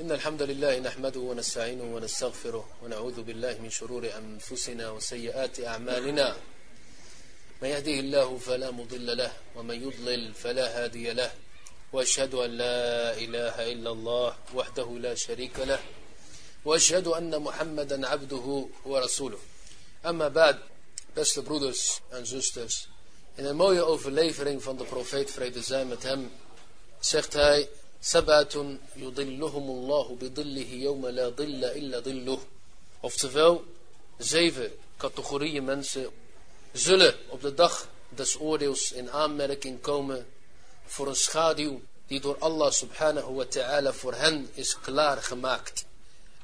إن الحمد لله نحمده ونستعينه ونستغفره ونعوذ بالله من شرور أنفسنا وسيئات أعمالنا. من يهده الله فلا مضل له ومن يضلل فلا هادي له. وأشهد أن لا إله إلا الله وحده لا شريك له. وأشهد أن محمدا عبده ورسوله. أما بعد beste broeders en zusters in een mooie overlevering van de profeet vrede zij met hem zegt hij Sabatun yudilluhumullahu bidillihi yawma la dilla illa dilluh. Oftewel, zeven categorieën mensen zullen op de dag des oordeels in aanmerking komen voor een schaduw die door Allah subhanahu wa ta'ala voor hen is klaargemaakt.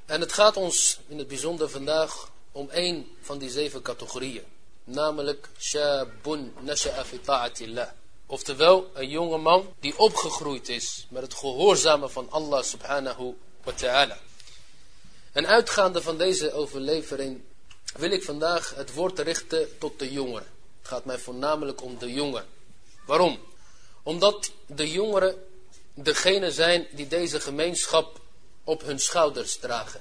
En het gaat ons in het bijzonder vandaag om één van die zeven categorieën. Namelijk Shabun nasha'a fi ta'atillah. Oftewel, een jonge man die opgegroeid is met het gehoorzamen van Allah subhanahu wa ta'ala. En uitgaande van deze overlevering wil ik vandaag het woord richten tot de jongeren. Het gaat mij voornamelijk om de jongeren. Waarom? Omdat de jongeren degene zijn die deze gemeenschap op hun schouders dragen.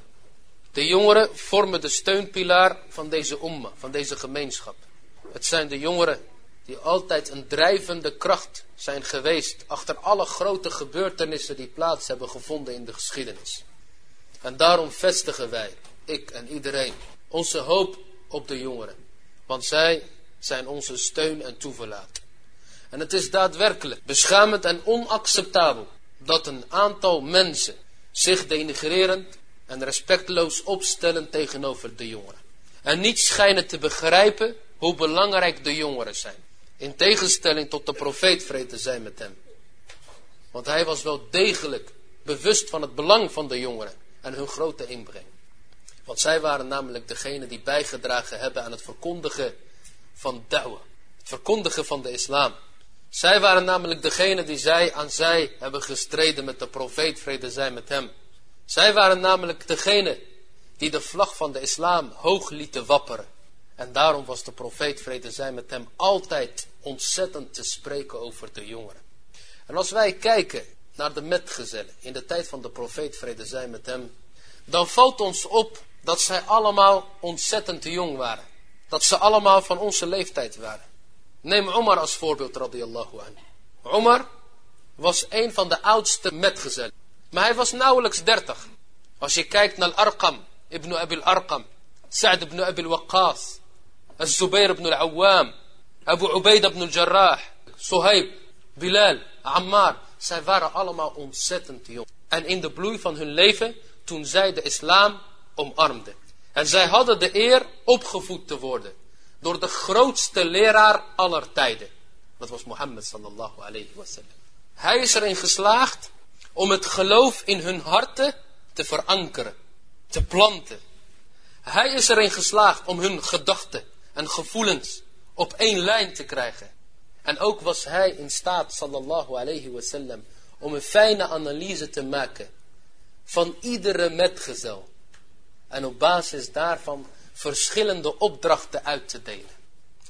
De jongeren vormen de steunpilaar van deze umma, van deze gemeenschap. Het zijn de jongeren die altijd een drijvende kracht zijn geweest achter alle grote gebeurtenissen die plaats hebben gevonden in de geschiedenis. En daarom vestigen wij, ik en iedereen, onze hoop op de jongeren. Want zij zijn onze steun en toeverlaat. En het is daadwerkelijk beschamend en onacceptabel dat een aantal mensen zich denigrerend en respectloos opstellen tegenover de jongeren. En niet schijnen te begrijpen hoe belangrijk de jongeren zijn. In tegenstelling tot de profeet vrede zijn met hem. Want hij was wel degelijk bewust van het belang van de jongeren en hun grote inbreng. Want zij waren namelijk degene die bijgedragen hebben aan het verkondigen van da'wah. Het verkondigen van de islam. Zij waren namelijk degene die zij aan zij hebben gestreden met de profeet vrede zij met hem. Zij waren namelijk degene die de vlag van de islam hoog lieten wapperen. En daarom was de profeet vrede zij met hem altijd ontzettend te spreken over de jongeren. En als wij kijken naar de metgezellen in de tijd van de profeet vrede zij met hem. Dan valt ons op dat zij allemaal ontzettend jong waren. Dat ze allemaal van onze leeftijd waren. Neem Omar als voorbeeld radiyallahu anhu. Omar was een van de oudste metgezellen. Maar hij was nauwelijks dertig. Als je kijkt naar Arqam, ibn Abil Arqam, Sa'd ibn Abil Waqqas, الزبير بن العوام Abu Ubaidah ibn al-Jarrah, Suhaib, Bilal, Ammar. Zij waren allemaal ontzettend jong. En in de bloei van hun leven, toen zij de islam omarmden. En zij hadden de eer opgevoed te worden. Door de grootste leraar aller tijden. Dat was Mohammed sallallahu alayhi wasallam. Hij is erin geslaagd om het geloof in hun harten te verankeren. Te planten. Hij is erin geslaagd om hun gedachten en gevoelens op één lijn te krijgen. En ook was hij in staat, sallallahu alayhi wasallam, om een fijne analyse te maken van iedere metgezel. En op basis daarvan verschillende opdrachten uit te delen.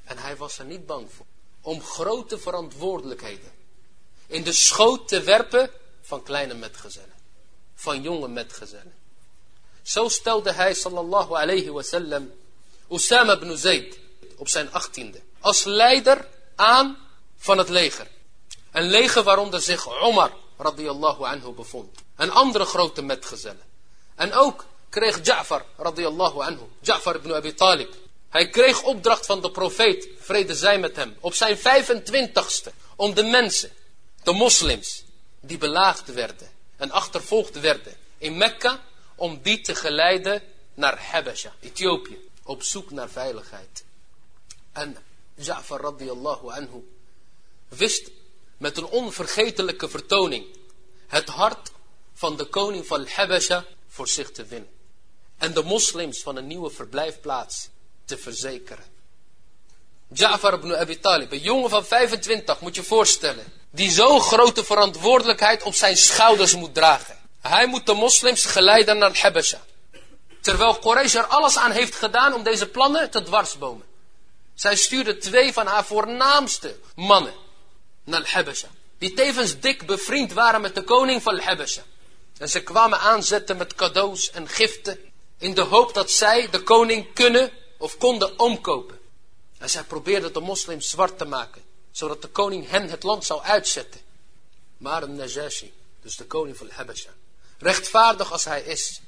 En hij was er niet bang voor. Om grote verantwoordelijkheden in de schoot te werpen van kleine metgezellen. Van jonge metgezellen. Zo stelde hij, sallallahu alayhi wasallam, Usama ibn Zayd op zijn achttiende. Als leider aan van het leger. Een leger waaronder zich Omar radiyallahu anhu bevond. En andere grote metgezellen. En ook kreeg Ja'far radiyallahu anhu. Ja'far ibn Abi Talib. Hij kreeg opdracht van de profeet, vrede zij met hem, op zijn 25ste, om de mensen, de moslims, die belaagd werden en achtervolgd werden in Mekka, om die te geleiden naar Habasha, Ethiopië, op zoek naar veiligheid. En Ja'far radiyallahu anhu wist met een onvergetelijke vertoning het hart van de koning van Habasha voor zich te winnen. En de moslims van een nieuwe verblijfplaats te verzekeren. Ja'far ibn Abi Talib, een jongen van 25, moet je voorstellen. Die zo'n grote verantwoordelijkheid op zijn schouders moet dragen. Hij moet de moslims geleiden naar Habasha. Terwijl Quraysh er alles aan heeft gedaan om deze plannen te dwarsbomen. Zij stuurde twee van haar voornaamste mannen naar Habasha. Die tevens dik bevriend waren met de koning van Habasha. En ze kwamen aanzetten met cadeaus en giften in de hoop dat zij de koning kunnen of konden omkopen. En zij probeerden de moslims zwart te maken, zodat de koning hen het land zou uitzetten. Maar een Najashi, dus de koning van Habasha, rechtvaardig als hij is,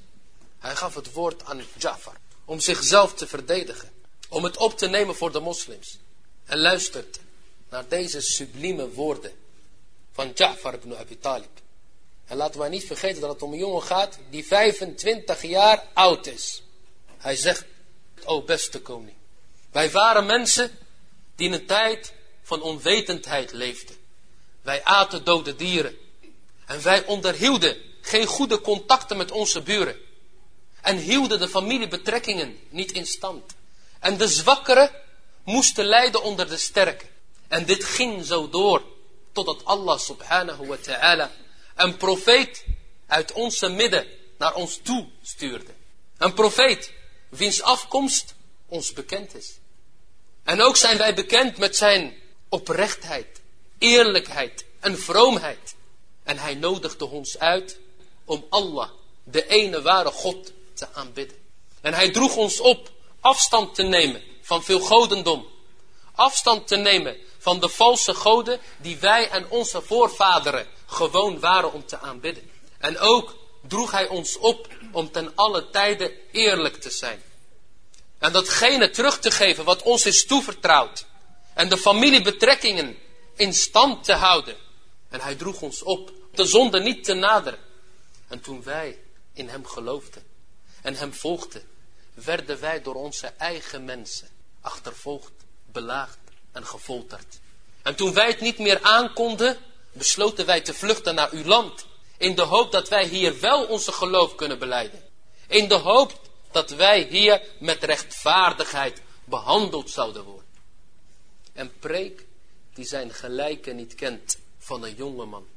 hij gaf het woord aan Jafar om zichzelf te verdedigen, om het op te nemen voor de moslims. En luistert naar deze sublieme woorden van Ja'far ibn Abi Talib. En laten wij niet vergeten dat het om een jongen gaat die 25 jaar oud is. Hij zegt, o beste koning, wij waren mensen die in een tijd van onwetendheid leefden. Wij aten dode dieren. En wij onderhielden geen goede contacten met onze buren. En hielden de familiebetrekkingen niet in stand. En de zwakkeren moesten lijden onder de sterken. En dit ging zo door. Totdat Allah subhanahu wa ta'ala een profeet uit onze midden naar ons toe stuurde. Een profeet wiens afkomst ons bekend is. En ook zijn wij bekend met zijn oprechtheid, eerlijkheid en vroomheid. En hij nodigde ons uit om Allah, de ene ware God, te aanbidden. En hij droeg ons op afstand te nemen van veel godendom. Afstand te nemen van de valse goden die wij en onze voorvaderen gewoon waren om te aanbidden. En ook droeg hij ons op om ten alle tijde eerlijk te zijn. En datgene terug te geven wat ons is toevertrouwd. En de familiebetrekkingen in stand te houden. En hij droeg ons op de zonde niet te naderen. En toen wij in hem geloofden en hem volgden, werden wij door onze eigen mensen achtervolgd, belaagd en gefolterd. En toen wij het niet meer aankonden, besloten wij te vluchten naar uw land. In de hoop dat wij hier wel onze geloof kunnen beleiden. In de hoop dat wij hier met rechtvaardigheid behandeld zouden worden. En preek die zijn gelijke niet kent van een jongeman.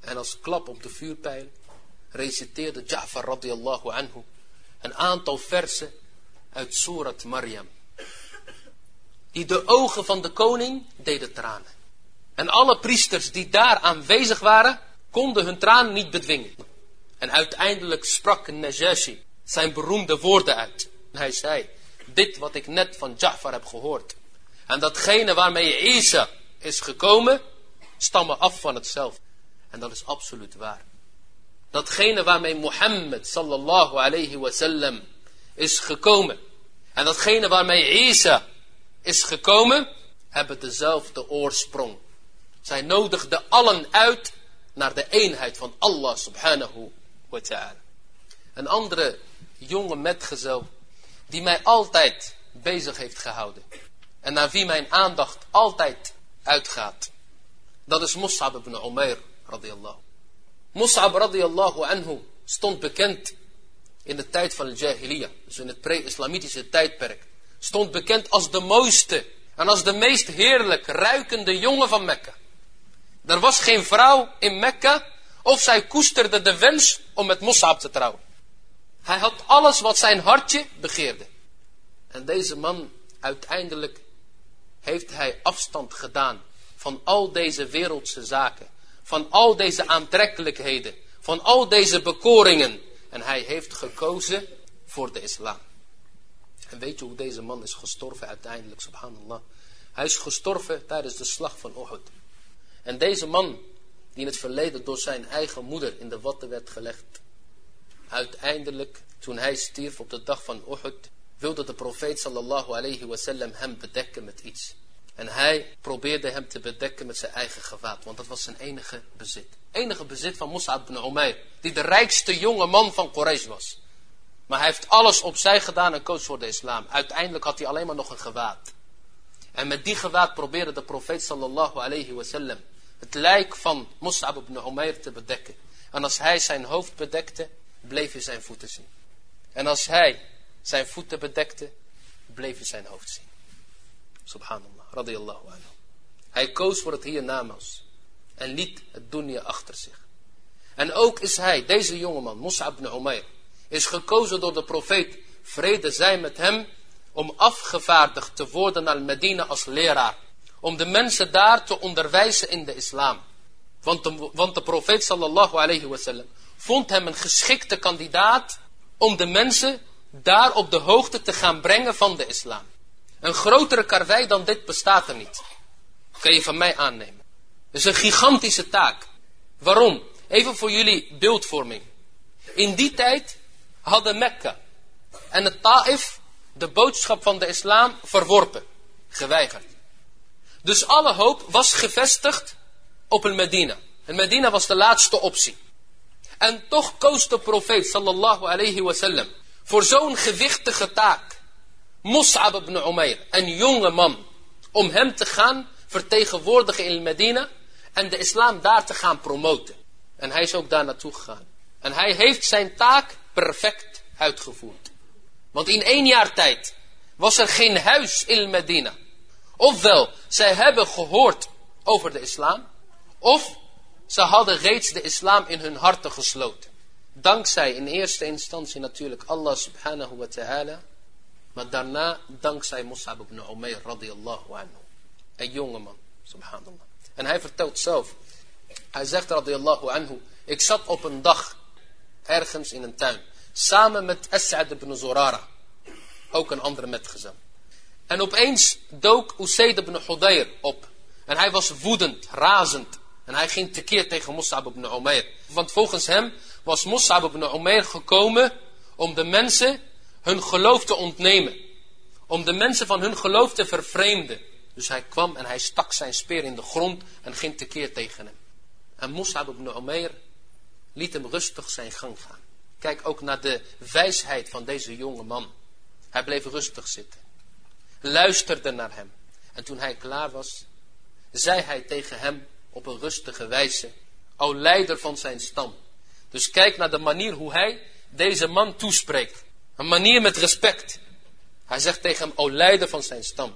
En als klap op de vuurpijl reciteerde Ja'far radiallahu anhu een aantal versen uit Surat Maryam. Die de ogen van de koning deden tranen. En alle priesters die daar aanwezig waren, konden hun tranen niet bedwingen. En uiteindelijk sprak Najashi zijn beroemde woorden uit. Hij zei, dit wat ik net van Ja'far heb gehoord. En datgene waarmee Isa is gekomen, stammen af van hetzelfde. En dat is absoluut waar. Datgene waarmee Mohammed sallallahu alayhi wasallam is gekomen. En datgene waarmee Isa is gekomen, hebben dezelfde oorsprong. Zij nodigden allen uit naar de eenheid van Allah subhanahu wa ta'ala. Een andere jonge metgezel die mij altijd bezig heeft gehouden. En naar wie mijn aandacht altijd uitgaat. Dat is Mus'ab ibn Umair radiyallahu. Mus'ab radiyallahu anhu stond bekend in de tijd van de Jahiliyyah. Dus in het pre-islamitische tijdperk. Stond bekend als de mooiste en als de meest heerlijk ruikende jongen van Mekka. Er was geen vrouw in Mekka of zij koesterde de wens om met Mus'ab te trouwen. Hij had alles wat zijn hartje begeerde. En deze man uiteindelijk heeft hij afstand gedaan van al deze wereldse zaken. Van al deze aantrekkelijkheden. Van al deze bekoringen. En hij heeft gekozen voor de islam. En weet je hoe deze man is gestorven uiteindelijk, subhanallah. Hij is gestorven tijdens de slag van Uhud. En deze man, die in het verleden door zijn eigen moeder in de watten werd gelegd. Uiteindelijk, toen hij stierf op de dag van Uhud, wilde de profeet sallallahu alayhi wasallam hem bedekken met iets. En hij probeerde hem te bedekken met zijn eigen gewaad, want dat was zijn enige bezit. Enige bezit van Mus'ab ibn Umayr, die de rijkste jonge man van Quraysh was. Maar hij heeft alles opzij gedaan en koos voor de islam. Uiteindelijk had hij alleen maar nog een gewaad. En met die gewaad probeerde de profeet sallallahu alayhi wasallam het lijk van Mus'ab ibn Umayr te bedekken. En als hij zijn hoofd bedekte, bleef hij zijn voeten zien. En als hij zijn voeten bedekte, hij zijn hoofd zien. Subhanallah, radiyallahu anhu. Hij koos voor het hiernamaals en liet het dunya achter zich. En ook is hij, deze jongeman, Mus'ab ibn Umayr, is gekozen door de profeet, vrede zij met hem, om afgevaardigd te worden naar Medina als leraar. Om de mensen daar te onderwijzen in de islam. Want de, want de profeet sallallahu alayhi vond hem een geschikte kandidaat om de mensen daar op de hoogte te gaan brengen van de islam. Een grotere karwei dan dit bestaat er niet. Kan je van mij aannemen. Het is een gigantische taak. Waarom? Even voor jullie beeldvorming. In die tijd hadden Mekka en het Taif de boodschap van de islam verworpen, geweigerd. Dus alle hoop was gevestigd op een Medina. En Medina was de laatste optie. En toch koos de profeet sallallahu alayhi wasallam voor zo'n gewichtige taak. Mus'ab ibn Umair, een jonge man, om hem te gaan vertegenwoordigen in Medina en de islam daar te gaan promoten. En hij is ook daar naartoe gegaan. En hij heeft zijn taak perfect uitgevoerd. Want in één jaar tijd was er geen huis in Medina. Ofwel, zij hebben gehoord over de islam. Of ze hadden reeds de islam in hun harten gesloten. Dankzij in eerste instantie natuurlijk Allah subhanahu wa ta'ala. Maar daarna dankzij Mus'ab ibn Umayr radiyallahu anhu. Een jongeman, subhanallah. En hij vertelt zelf. Hij zegt radiyallahu anhu. Ik zat op een dag ergens in een tuin. Samen met As'ad ibn Zurara. Ook een andere metgezel. En opeens dook Usaid ibn Hudayr op. En hij was woedend, razend. En hij ging tekeer tegen Mus'ab ibn Umair. Want volgens hem was Mus'ab ibn Umair gekomen om de mensen hun geloof te ontnemen. Om de mensen van hun geloof te vervreemden. Dus hij kwam en hij stak zijn speer in de grond en ging tekeer tegen hem. En Mus'ab ibn Umair liet hem rustig zijn gang gaan. Kijk ook naar de wijsheid van deze jonge man. Hij bleef rustig zitten. Luisterde naar hem. En toen hij klaar was, zei hij tegen hem op een rustige wijze. O leider van zijn stam. Dus kijk naar de manier hoe hij deze man toespreekt. Een manier met respect. Hij zegt tegen hem, o leider van zijn stam.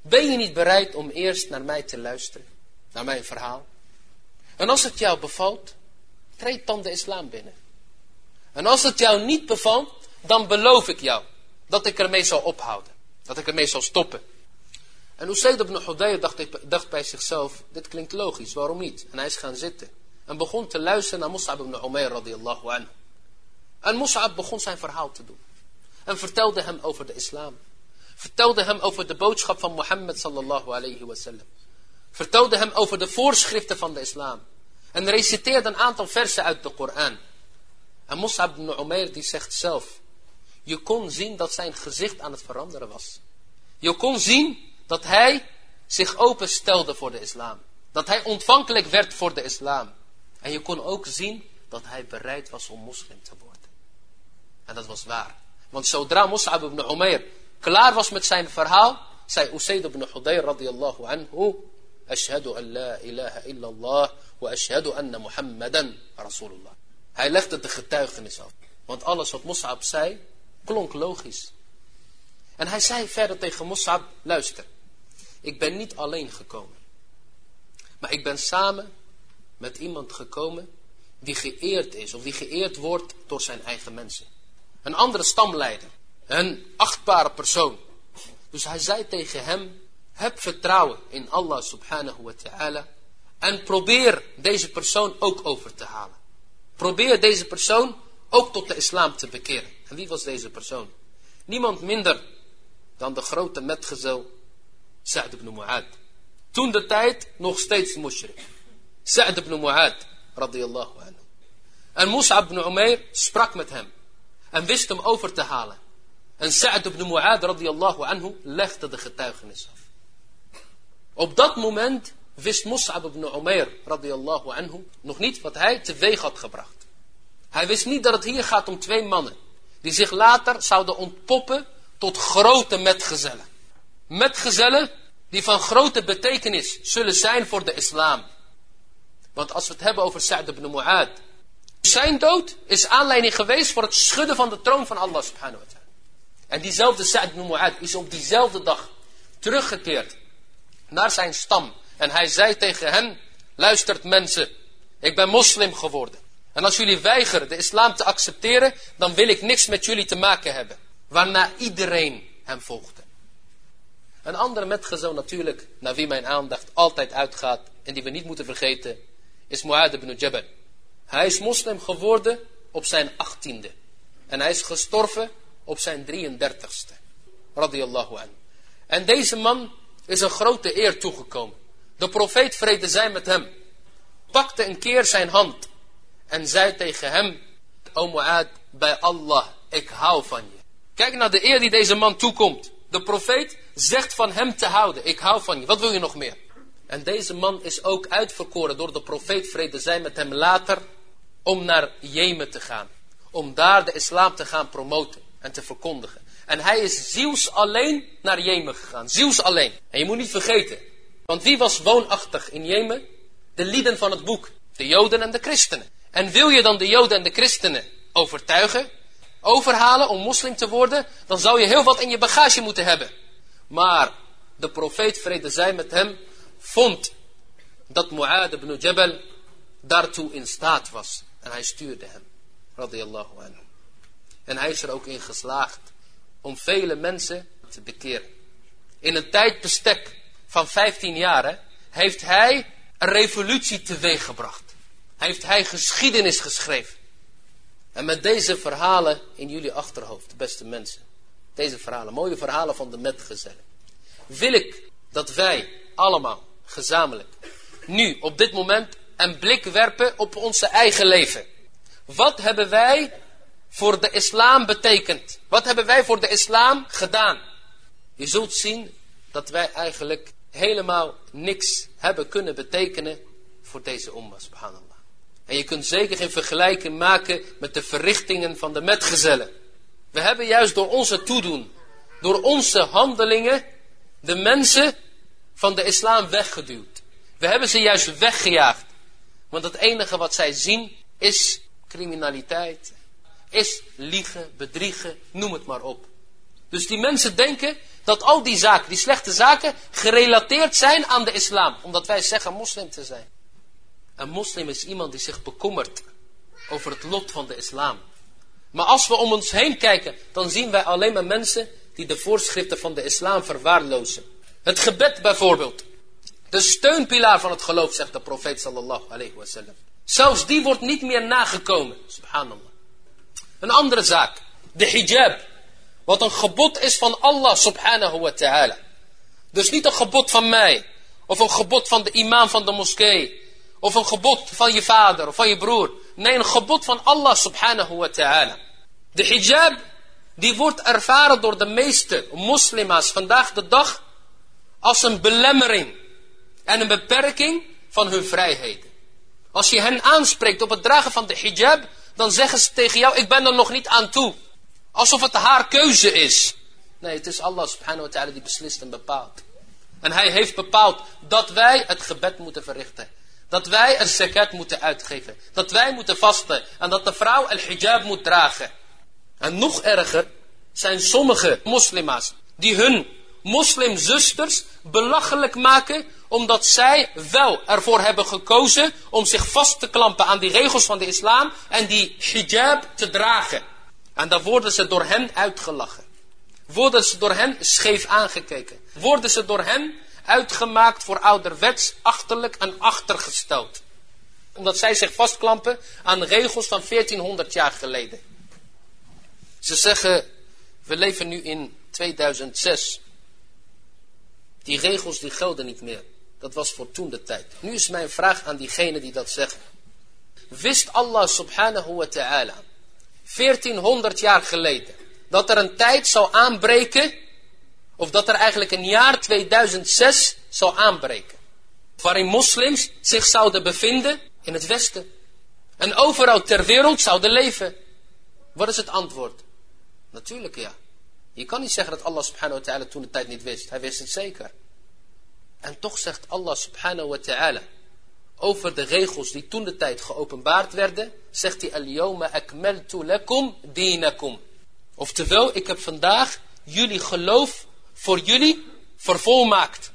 Ben je niet bereid om eerst naar mij te luisteren? Naar mijn verhaal? En als het jou bevalt, treed dan de islam binnen. En als het jou niet bevalt, dan beloof ik jou dat ik ermee zal ophouden. Dat ik ermee zal stoppen. En Usaid ibn Hudayr dacht, dacht bij zichzelf, dit klinkt logisch, waarom niet? En hij is gaan zitten. En begon te luisteren naar Mus'ab ibn Umayr radiyallahu anhu. En Mus'ab begon zijn verhaal te doen. En vertelde hem over de islam. Vertelde hem over de boodschap van Mohammed sallallahu alayhi wasallam. Vertelde hem over de voorschriften van de islam. En reciteerde een aantal versen uit de Koran. En Mus'ab ibn Umayr die zegt zelf. Je kon zien dat zijn gezicht aan het veranderen was. Je kon zien dat hij zich openstelde voor de islam. Dat hij ontvankelijk werd voor de islam. En je kon ook zien dat hij bereid was om moslim te worden. En dat was waar. Want zodra Mus'ab ibn Umair klaar was met zijn verhaal, zei Usaid ibn Hudayr radiyallahu anhu, Ashhadu an la ilaha illallah wa ashhadu anna Muhammadan Rasulullah. Hij legde de getuigenis af. Want alles wat Mus'ab zei, klonk logisch. En hij zei verder tegen Mus'ab, luister. Ik ben niet alleen gekomen. Maar ik ben samen met iemand gekomen die geëerd is. Of die geëerd wordt door zijn eigen mensen. Een andere stamleider. Een achtbare persoon. Dus hij zei tegen hem. Heb vertrouwen in Allah subhanahu wa ta'ala. En probeer deze persoon ook over te halen. Probeer deze persoon ook tot de islam te bekeren. En wie was deze persoon? Niemand minder dan de grote metgezel Sa'd ibn Mu'ad. Toen de tijd nog steeds mushrik. Sa'd ibn Mu'ad, radiyallahu anhu. En Mus'ab ibn Umair sprak met hem. En wist hem over te halen. En Sa'd ibn Mu'ad, radiyallahu anhu, legde de getuigenis af. Op dat moment wist Mus'ab ibn Umair, radiyallahu anhu, nog niet wat hij teweeg had gebracht. Hij wist niet dat het hier gaat om twee mannen. Die zich later zouden ontpoppen tot grote metgezellen metgezellen die van grote betekenis zullen zijn voor de islam. Want als we het hebben over Sa'd ibn Mu'ad. Zijn dood is aanleiding geweest voor het schudden van de troon van Allah subhanahu wa ta'ala. En diezelfde Sa'd ibn Mu'ad is op diezelfde dag teruggekeerd naar zijn stam. En hij zei tegen hen, luistert mensen, ik ben moslim geworden. En als jullie weigeren de islam te accepteren, dan wil ik niks met jullie te maken hebben. Waarna iedereen hem volgde. Een andere metgezel natuurlijk, naar wie mijn aandacht altijd uitgaat en die we niet moeten vergeten, is Mu'ad ibn Jabal. Hij is moslim geworden op zijn achttiende. En hij is gestorven op zijn 33ste. Radiallahu anhu. En deze man is een grote eer toegekomen. De profeet vrede zij met hem. Pakte een keer zijn hand. En zei tegen hem. O Mu'ad, bij Allah, ik hou van je. Kijk naar de eer die deze man toekomt. De profeet zegt van hem te houden. Ik hou van je. Wat wil je nog meer? En deze man is ook uitverkoren door de profeet vrede zij met hem later. Om naar Jemen te gaan. Om daar de islam te gaan promoten en te verkondigen. En hij is ziels alleen naar Jemen gegaan. Ziels alleen. En je moet niet vergeten. Want wie was woonachtig in Jemen? De lieden van het boek. De Joden en de christenen. En wil je dan de Joden en de christenen overtuigen? Overhalen om moslim te worden? Dan zou je heel wat in je bagage moeten hebben. Maar de profeet vrede zij met hem vond dat Mu'ad ibn Jabal daartoe in staat was. En hij stuurde hem. Radiallahu anhu. En hij is er ook in geslaagd om vele mensen te bekeren. In een tijdbestek van 15 jaar heeft hij een revolutie teweeggebracht. Heeft hij geschiedenis geschreven. En met deze verhalen in jullie achterhoofd, beste mensen. Deze verhalen, mooie verhalen van de metgezellen. Wil ik dat wij allemaal gezamenlijk nu op dit moment een blik werpen op onze eigen leven. Wat hebben wij voor de islam betekend? Wat hebben wij voor de islam gedaan? Je zult zien dat wij eigenlijk helemaal niks hebben kunnen betekenen voor deze umma, subhanallah. En je kunt zeker geen vergelijking maken met de verrichtingen van de metgezellen. We hebben juist door onze toedoen, door onze handelingen, de mensen van de islam weggeduwd. We hebben ze juist weggejaagd. Want het enige wat zij zien is criminaliteit, is liegen, bedriegen, noem het maar op. Dus die mensen denken dat al die zaken, die slechte zaken, gerelateerd zijn aan de islam. Omdat wij zeggen moslim te zijn. Een moslim is iemand die zich bekommert over het lot van de islam. Maar als we om ons heen kijken, dan zien wij alleen maar mensen die de voorschriften van de islam verwaarlozen. Het gebed bijvoorbeeld. De steunpilaar van het geloof, zegt de profeet sallallahu alayhi wasallam. Zelfs die wordt niet meer nagekomen. Subhanallah. Een andere zaak. De hijab. Wat een gebod is van Allah subhanahu wa ta'ala. Dus niet een gebod van mij. Of een gebod van de imam van de moskee. Of een gebod van je vader of van je broer. Nee, een gebod van Allah subhanahu wa ta'ala. De hijab, die wordt ervaren door de meeste moslima's vandaag de dag als een belemmering en een beperking van hun vrijheden. Als je hen aanspreekt op het dragen van de hijab, dan zeggen ze tegen jou, ik ben er nog niet aan toe. Alsof het haar keuze is. Nee, het is Allah subhanahu wa ta'ala die beslist en bepaalt. En hij heeft bepaald dat wij het gebed moeten verrichten. Dat wij een zakat moeten uitgeven. Dat wij moeten vasten. En dat de vrouw een hijab moet dragen. En nog erger zijn sommige moslima's die hun moslimzusters belachelijk maken omdat zij wel ervoor hebben gekozen om zich vast te klampen aan die regels van de islam en die hijab te dragen. En dan worden ze door hen uitgelachen. Worden ze door hen scheef aangekeken. Worden ze door hen uitgemaakt voor ouderwets, achterlijk en achtergesteld. Omdat zij zich vastklampen aan regels van 1400 jaar geleden. Ze zeggen, we leven nu in 2006. Die regels die gelden niet meer. Dat was voor toen de tijd. Nu is mijn vraag aan diegenen die dat zeggen. Wist Allah subhanahu wa ta'ala 1400 jaar geleden dat er een tijd zou aanbreken of dat er eigenlijk een jaar 2006 zou aanbreken. Waarin moslims zich zouden bevinden in het westen. En overal ter wereld zouden leven. Wat is het antwoord? Natuurlijk ja. Je kan niet zeggen dat Allah subhanahu wa ta'ala toen de tijd niet wist. Hij wist het zeker. En toch zegt Allah subhanahu wa ta'ala over de regels die toen de tijd geopenbaard werden, zegt hij al-yawma akmaltu lakum dinakum. Oftewel, ik heb vandaag jullie geloof voor jullie vervolmaakt.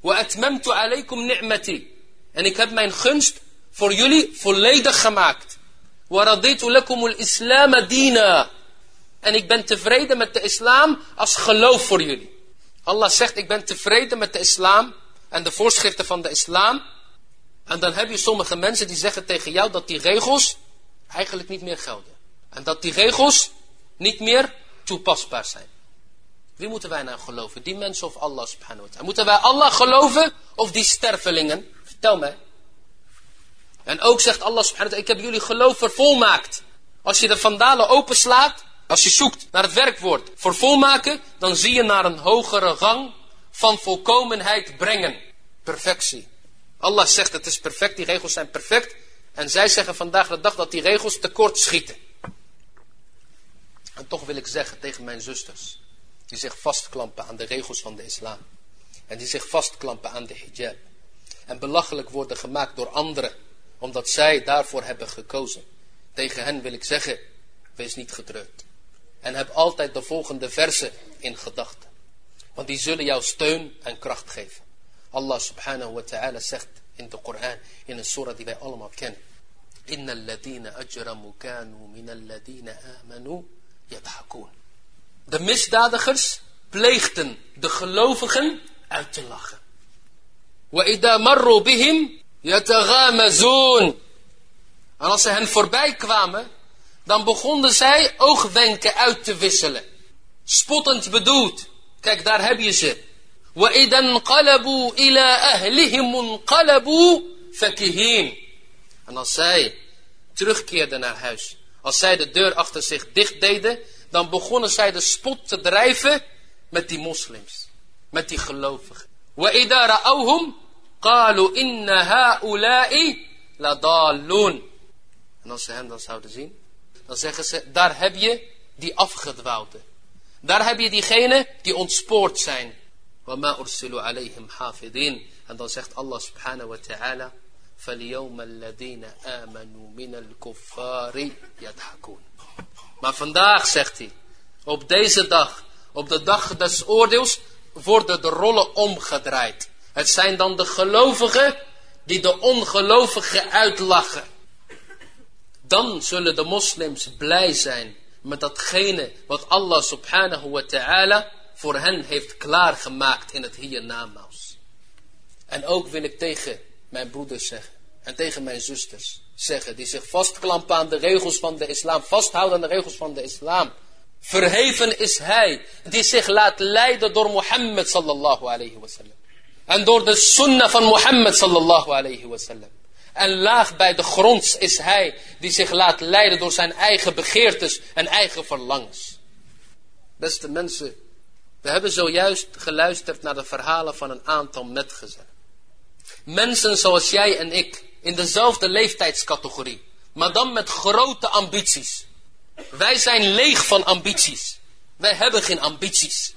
Wa atmamtu alaykum ni'mati. En ik heb mijn gunst voor jullie volledig gemaakt. Wa raditu lakum al-islam. En ik ben tevreden met de islam als geloof voor jullie. Allah zegt, ik ben tevreden met de islam en de voorschriften van de islam En dan heb je sommige mensen die zeggen tegen jou dat die regels eigenlijk niet meer gelden. En dat die regels niet meer toepasbaar zijn. Wie moeten wij nou geloven? Die mensen of Allah subhanahu wa ta'ala? Moeten wij Allah geloven of die stervelingen? Vertel mij. En ook zegt Allah subhanahu wa ta'ala, ik heb jullie geloof vervolmaakt. Als je de vandalen openslaat, als je zoekt naar het werkwoord voor volmaken, dan zie je naar een hogere gang van volkomenheid brengen. Perfectie. Allah zegt het is perfect, die regels zijn perfect. En zij zeggen vandaag de dag dat die regels tekort schieten. En toch wil ik zeggen tegen mijn zusters, die zich vastklampen aan de regels van de islam. En die zich vastklampen aan de hijab. En belachelijk worden gemaakt door anderen, omdat zij daarvoor hebben gekozen. Tegen hen wil ik zeggen, wees niet gedrukt. En heb altijd de volgende versen in gedachten. Want die zullen jou steun en kracht geven. Allah subhanahu wa ta'ala zegt in de Koran, in een surah die wij allemaal kennen. Inna alladina ajramu kanu min alladina amanu yadhakun. De misdadigers pleegden de gelovigen uit te lachen. Wa ida marru bihim yataghamazun. En als ze hen voorbij kwamen, dan begonnen zij oogwenken uit te wisselen. Spottend bedoeld. Kijk, daar heb je ze. وَإِذَا انْقَلَبُوا إِلَىٰ أَهْلِهِمْ انْقَلَبُوا فَكِهِينَ En als zij terugkeerden naar huis, als zij de deur achter zich dicht deden, dan begonnen zij de spot te drijven met die moslims, met die gelovigen. وَإِذَا رَأَوْهُمْ قَالُوا إِنَّ هَؤُلَاءِ لَضَالُّونَ En als ze hen dan zouden zien, dan zeggen ze, daar heb je die afgedwaalde. Daar heb je diegenen die ontspoord zijn. وَمَا أُرْسِلُوا عَلَيْهِمْ حَافِظِينَ En dan zegt Allah subhanahu wa ta'ala, فَالْيَوْمَ الَّذِينَ آمَنُوا مِنَ الْكُفَّارِ يَضْحَكُونَ Maar vandaag, zegt hij, op deze dag, op de dag des oordeels, worden de rollen omgedraaid. Het zijn dan de gelovigen die de ongelovigen uitlachen. Dan zullen de moslims blij zijn met datgene wat Allah subhanahu wa ta'ala voor hen heeft klaargemaakt in het hiernamaals. En ook wil ik tegen mijn broeders zeggen en tegen mijn zusters zeggen die zich vastklampen aan de regels van de islam, vasthouden aan de regels van de islam. Verheven is hij die zich laat leiden door Mohammed sallallahu alayhi wasallam. En door de sunnah van Mohammed sallallahu alayhi wasallam. En laag bij de grond is hij die zich laat leiden door zijn eigen begeertes en eigen verlangens. Beste mensen, we hebben zojuist geluisterd naar de verhalen van een aantal metgezellen. Mensen zoals jij en ik, in dezelfde leeftijdscategorie, maar dan met grote ambities. Wij zijn leeg van ambities. Wij hebben geen ambities.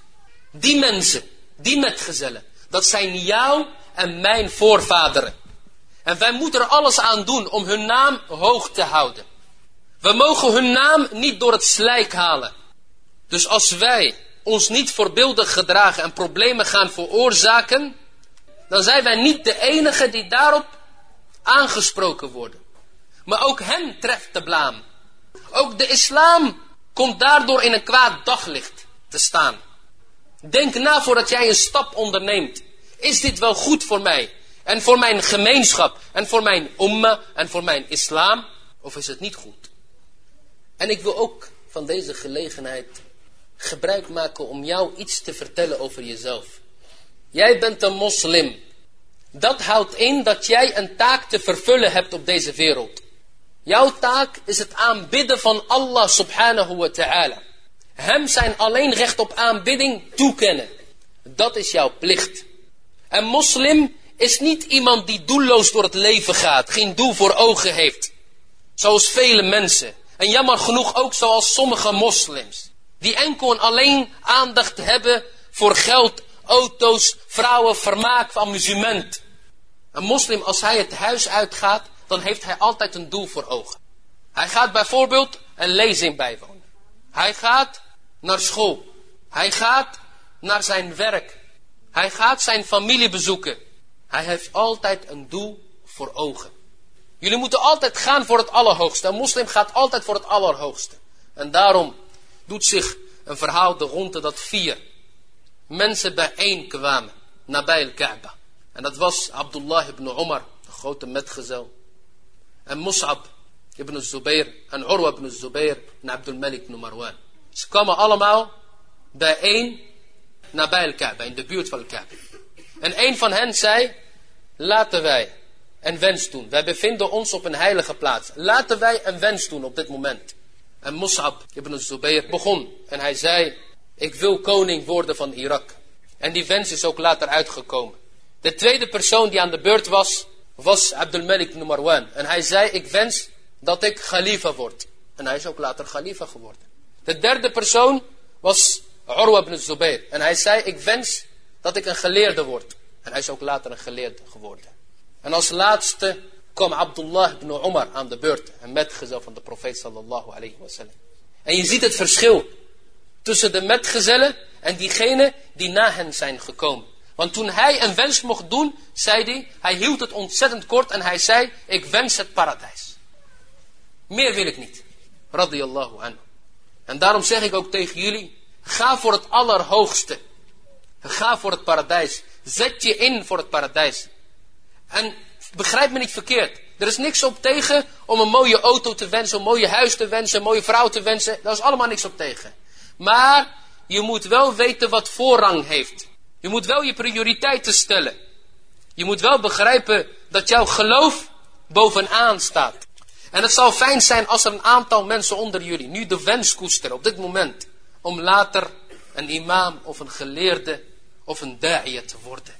Die mensen, die metgezellen, dat zijn jouw en mijn voorvaderen. En wij moeten er alles aan doen om hun naam hoog te houden. We mogen hun naam niet door het slijk halen. Dus als wij ons niet voorbeeldig gedragen en problemen gaan veroorzaken, dan zijn wij niet de enige die daarop aangesproken worden. Maar ook hen treft de blaam. Ook de islam komt daardoor in een kwaad daglicht te staan. Denk na voordat jij een stap onderneemt. Is dit wel goed voor mij? En voor mijn gemeenschap? En voor mijn umma? En voor mijn islam? Of is het niet goed? En ik wil ook van deze gelegenheid gebruik maken om jou iets te vertellen over jezelf. Jij bent een moslim. Dat houdt in dat jij een taak te vervullen hebt op deze wereld. Jouw taak is het aanbidden van Allah subhanahu wa ta'ala. Hem zijn alleen recht op aanbidding toekennen. Dat is jouw plicht. Een moslim is niet iemand die doelloos door het leven gaat, geen doel voor ogen heeft. Zoals vele mensen. En jammer genoeg ook zoals sommige moslims. Die enkel en alleen aandacht hebben voor geld, auto's, vrouwen, vermaak, amusement. Een moslim, als hij het huis uitgaat, dan heeft hij altijd een doel voor ogen. Hij gaat bijvoorbeeld een lezing bijwonen. Hij gaat naar school. Hij gaat naar zijn werk. Hij gaat zijn familie bezoeken. Hij heeft altijd een doel voor ogen. Jullie moeten altijd gaan voor het allerhoogste. Een moslim gaat altijd voor het allerhoogste. En daarom doet zich een verhaal de ronde dat vier mensen bijeenkwamen nabij al-Kaaba. En dat was Abdullah ibn Umar, de grote metgezel. En Mus'ab ibn Zubair en Urwa ibn Zubair en Abdul Malik ibn Marwan. Ze kwamen allemaal bijeen nabij elkaar, in de buurt van elkaar. En een van hen zei, laten wij een wens doen. Wij bevinden ons op een heilige plaats. Laten wij een wens doen op dit moment. En Mus'ab ibn Zubair begon en hij zei, ik wil koning worden van Irak. En die wens is ook later uitgekomen. De tweede persoon die aan de beurt was, was Abdul Malik ibn Marwan. En hij zei, ik wens dat ik khalifa word. En hij is ook later khalifa geworden. De derde persoon was Urwa ibn Zubair. En hij zei, ik wens dat ik een geleerde word. En hij is ook later een geleerde geworden. En als laatste kwam Abdullah ibn Umar aan de beurt. Een metgezel van de profeet sallallahu alayhi wasallam. En je ziet het verschil tussen de metgezellen en diegenen die na hen zijn gekomen. Want toen hij een wens mocht doen, zei hij, hij hield het ontzettend kort en hij zei, ik wens het paradijs. Meer wil ik niet. Radiyallahu anhu. En daarom zeg ik ook tegen jullie, ga voor het allerhoogste. Ga voor het paradijs. Zet je in voor het paradijs. En begrijp me niet verkeerd. Er is niks op tegen om een mooie auto te wensen, een mooie huis te wensen, een mooie vrouw te wensen. Daar is allemaal niks op tegen. Maar je moet wel weten wat voorrang heeft. Je moet wel je prioriteiten stellen. Je moet wel begrijpen dat jouw geloof bovenaan staat. En het zal fijn zijn als er een aantal mensen onder jullie nu de wens koesteren op dit moment. Om later een imam of een geleerde of een da'iyah te worden.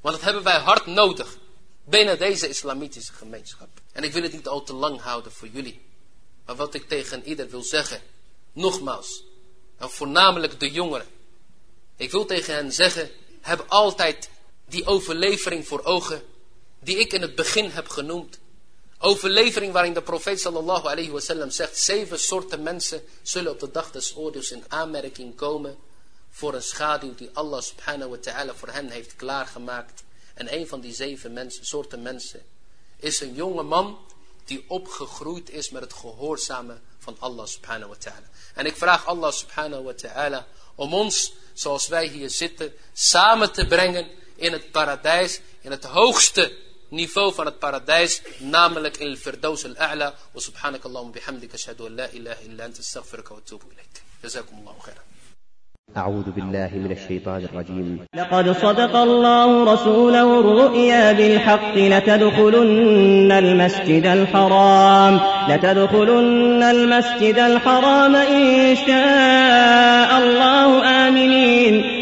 Want dat hebben wij hard nodig binnen deze islamitische gemeenschap. En ik wil het niet al te lang houden voor jullie. Maar wat ik tegen ieder wil zeggen, nogmaals, en voornamelijk de jongeren. Ik wil tegen hen zeggen, heb altijd die overlevering voor ogen, die ik in het begin heb genoemd. Overlevering waarin de profeet sallallahu alayhi wasallam zegt, zeven soorten mensen zullen op de dag des oordeels in aanmerking komen voor een schaduw die Allah subhanahu wa ta'ala voor hen heeft klaargemaakt. En een van die zeven soorten mensen is een jonge man die opgegroeid is met het gehoorzamen van Allah subhanahu wa ta'ala. En ik vraag Allah subhanahu wa ta'ala om ons, zoals wij hier zitten, samen te brengen in het paradijs, in het hoogste niveau van het paradijs, namelijk in al-firdaus al-a'la. Wa subhanakallahu bihamdika ashhadu an la ilaha illa anta astaghfiruka wa atubu ilayk. Khairan. أعوذ بالله من الشيطان الرجيم. لقد صدق الله رسوله الرؤيا بالحق لتدخلن المسجد الحرام لتدخلن المسجد الحرام إن شاء الله آمنين.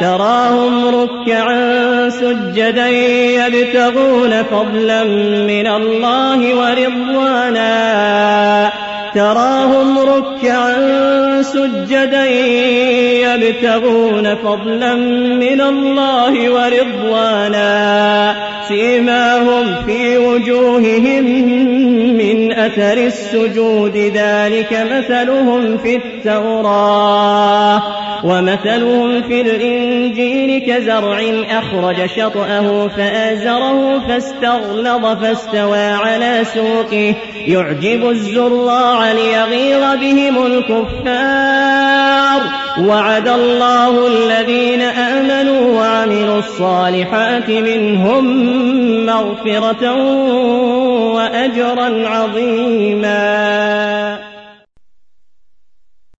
تراهم ركعا سجدا يبتغون فضلا من الله ورضوانا. تراهم ركعا سجدا يبتغون فضلا من الله ورضوانا. سيماهم في وجوههم أثر السجود ذلك مثلهم في التوراة ومثلهم في الإنجيل كزرع أخرج شطأه فآزره فاستغلظ فاستوى على سوقه. يعجب الزراع ليغيظ بهم الكفار. وعد الله الذين آمنوا وعملوا الصالحات منهم مغفرة وأجرا عظيما